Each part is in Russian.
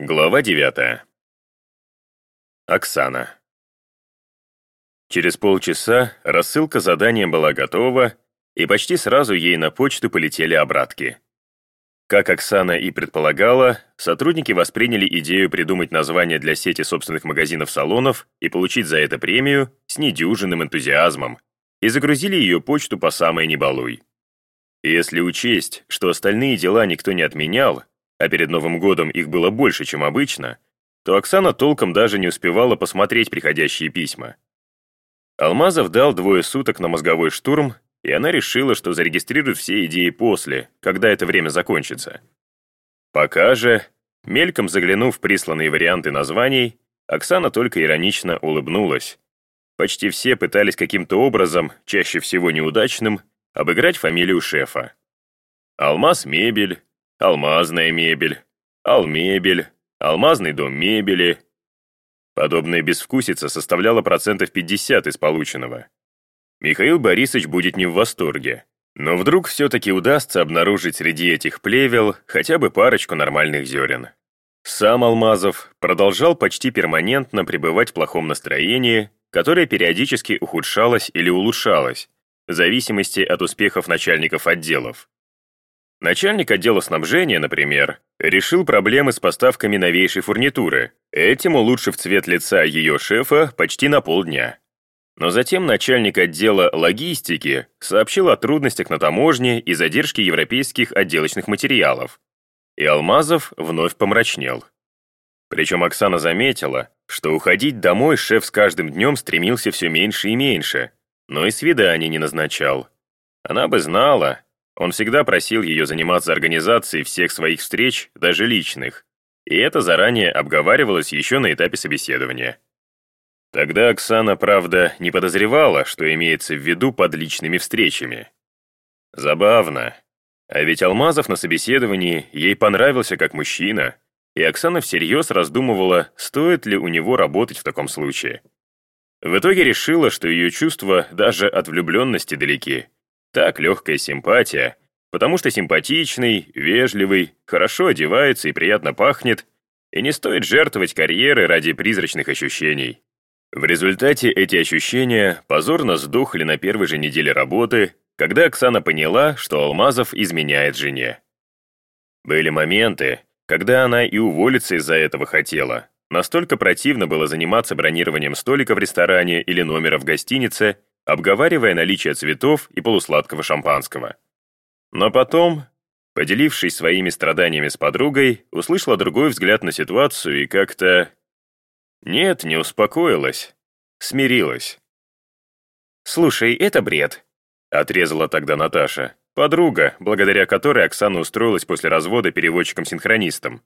Глава 9. Оксана. Через полчаса рассылка задания была готова, и почти сразу ей на почту полетели обратки. Как Оксана и предполагала, сотрудники восприняли идею придумать название для сети собственных магазинов-салонов и получить за это премию с недюжинным энтузиазмом и загрузили ее почту по самой небалуй. Если учесть, что остальные дела никто не отменял, а перед Новым годом их было больше, чем обычно, то Оксана толком даже не успевала посмотреть приходящие письма. Алмазов дал двое суток на мозговой штурм, и она решила, что зарегистрирует все идеи после, когда это время закончится. Пока же, мельком заглянув в присланные варианты названий, Оксана только иронично улыбнулась. Почти все пытались каким-то образом, чаще всего неудачным, обыграть фамилию шефа. Алмаз мебель, алмазная мебель, алмебель, алмазный дом мебели. Подобная безвкусица составляла процентов 50 из полученного. Михаил Борисович будет не в восторге. Но вдруг все-таки удастся обнаружить среди этих плевел хотя бы парочку нормальных зерен. Сам Алмазов продолжал почти перманентно пребывать в плохом настроении, которое периодически ухудшалось или улучшалось, в зависимости от успехов начальников отделов. Начальник отдела снабжения, например, решил проблемы с поставками новейшей фурнитуры, этим улучшив цвет лица ее шефа почти на полдня. Но затем начальник отдела логистики сообщил о трудностях на таможне и задержке европейских отделочных материалов. И Алмазов вновь помрачнел. Причем Оксана заметила, что уходить домой шеф с каждым днем стремился все меньше и меньше, но и свиданий не назначал. Она бы знала, он всегда просил ее заниматься организацией всех своих встреч, даже личных, и это заранее обговаривалось еще на этапе собеседования. Тогда Оксана, правда, не подозревала, что имеется в виду под личными встречами. Забавно. А ведь Алмазов на собеседовании ей понравился как мужчина, и Оксана всерьез раздумывала, стоит ли у него работать в таком случае. В итоге решила, что ее чувства даже от влюбленности далеки, так легкая симпатия, потому что симпатичный, вежливый, хорошо одевается и приятно пахнет, и не стоит жертвовать карьерой ради призрачных ощущений. В результате эти ощущения позорно сдохли на первой же неделе работы, когда Оксана поняла, что Алмазов изменяет жене. Были моменты, когда она и уволиться из-за этого хотела. Настолько противно было заниматься бронированием столика в ресторане или номера в гостинице, обговаривая наличие цветов и полусладкого шампанского. Но потом, поделившись своими страданиями с подругой, услышала другой взгляд на ситуацию и как-то... Нет, не успокоилась. Смирилась. «Слушай, это бред», — отрезала тогда Наташа, подруга, благодаря которой Оксана устроилась после развода переводчиком-синхронистом.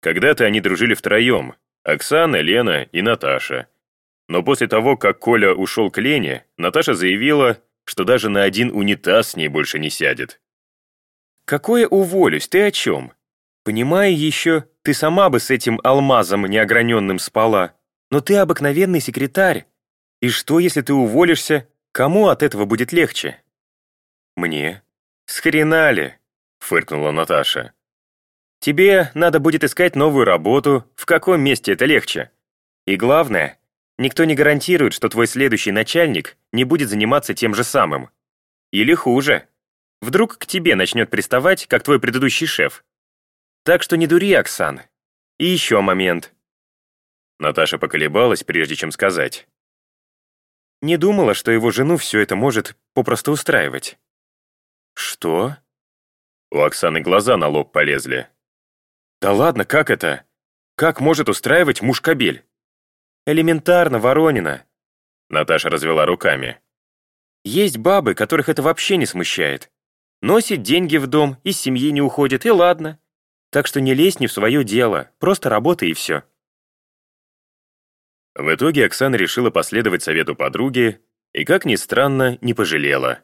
Когда-то они дружили втроем, Оксана, Лена и Наташа. Но после того, как Коля ушел к Лене, Наташа заявила, что даже на один унитаз с ней больше не сядет. «Какое уволюсь? Ты о чем? Понимаю еще, ты сама бы с этим алмазом неограненным спала. Но ты обыкновенный секретарь. И что, если ты уволишься? Кому от этого будет легче?» «Мне?» «С хрена ли?» — фыркнула Наташа. «Тебе надо будет искать новую работу. В каком месте это легче? И главное, Никто не гарантирует, что твой следующий начальник не будет заниматься тем же самым. Или хуже. Вдруг к тебе начнет приставать, как твой предыдущий шеф. Так что не дури, Оксан. И еще момент. Наташа поколебалась, прежде чем сказать. Не думала, что его жену все это может попросту устраивать. Что? У Оксаны глаза на лоб полезли. Да ладно, как это? Как может устраивать муж-кобель? Элементарно, Воронина!» Наташа развела руками. «Есть бабы, которых это вообще не смущает. Носит деньги в дом, из семьи не уходит, и ладно. Так что не лезь не в свое дело, просто работай и все». В итоге Оксана решила последовать совету подруги и, как ни странно, не пожалела.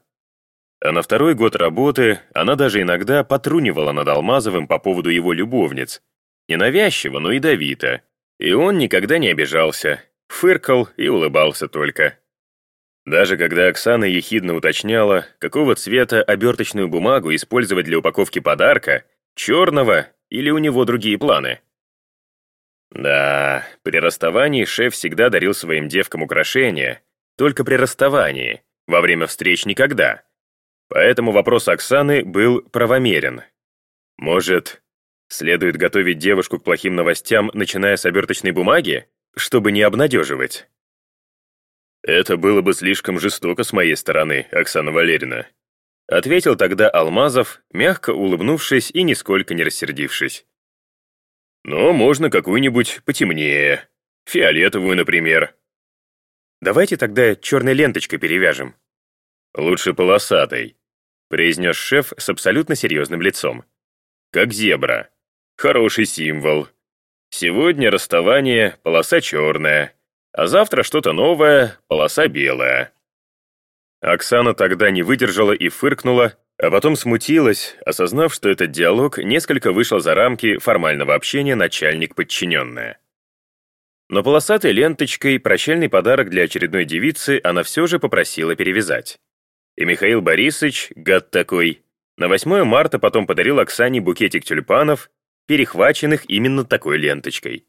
А на второй год работы она даже иногда потрунивала над Алмазовым по поводу его любовниц. Ненавязчиво, но ядовито. И он никогда не обижался, фыркал и улыбался только. Даже когда Оксана ехидно уточняла, какого цвета оберточную бумагу использовать для упаковки подарка, черного или у него другие планы. Да, при расставании шеф всегда дарил своим девкам украшения, только при расставании, во время встреч никогда. Поэтому вопрос Оксаны был правомерен. Может, следует готовить девушку к плохим новостям, начиная с оберточной бумаги, чтобы не обнадеживать? «Это было бы слишком жестоко с моей стороны, Оксана Валерьевна», ответил тогда Алмазов, мягко улыбнувшись и нисколько не рассердившись. «Но можно какую-нибудь потемнее, фиолетовую, например». «Давайте тогда черной ленточкой перевяжем». «Лучше полосатой», произнес шеф с абсолютно серьезным лицом. «Как зебра. Хороший символ. Сегодня расставание, полоса черная, а завтра что-то новое, полоса белая». Оксана тогда не выдержала и фыркнула, а потом смутилась, осознав, что этот диалог несколько вышел за рамки формального общения начальник-подчиненная. Но полосатой ленточкой прощальный подарок для очередной девицы она все же попросила перевязать. И Михаил Борисович, гад такой, на 8 марта потом подарил Оксане букетик тюльпанов, перехваченных именно такой ленточкой.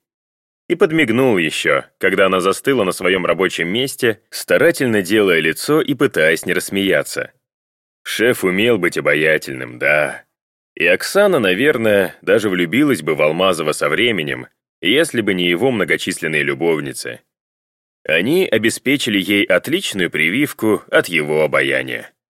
И подмигнул еще, когда она застыла на своем рабочем месте, старательно делая лицо и пытаясь не рассмеяться. Шеф умел быть обаятельным, да. И Оксана, наверное, даже влюбилась бы в Алмазова со временем, если бы не его многочисленные любовницы. Они обеспечили ей отличную прививку от его обаяния.